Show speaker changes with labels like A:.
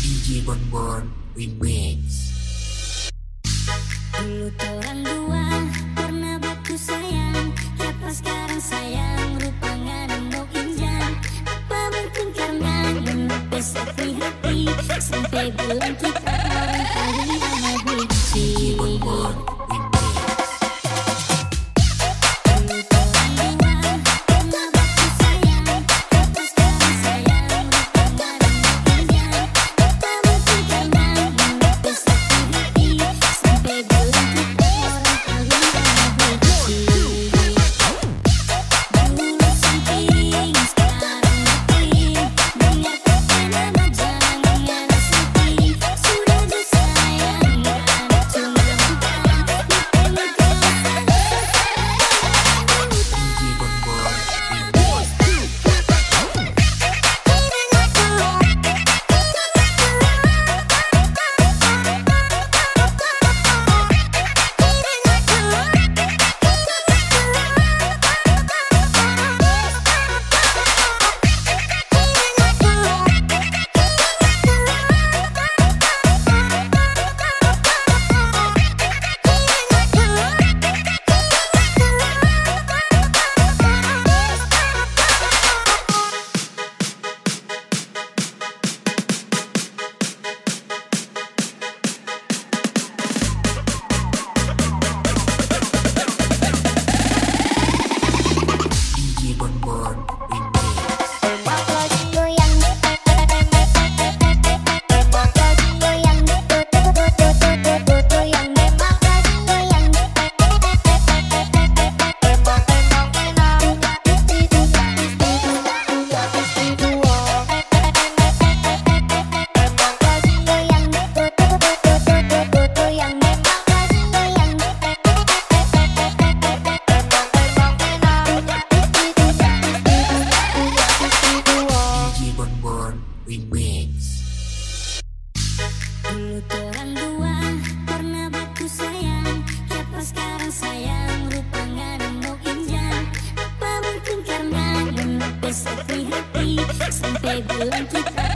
A: DJ Bonbon Remix.
B: Dulu orang dua pernah batu sayang. Ya pas sekarang sayang rupa ngadang injang Apa mungkin karena menepis hati hati. Sampai bulan kita
A: Bonbon Remix.
B: Dulu orang dua pernah batu sayang. Ya pas sekarang sayang? Rupa ngadang injang. Apa mungkin karena menepis hati hati? Sampai bulan kita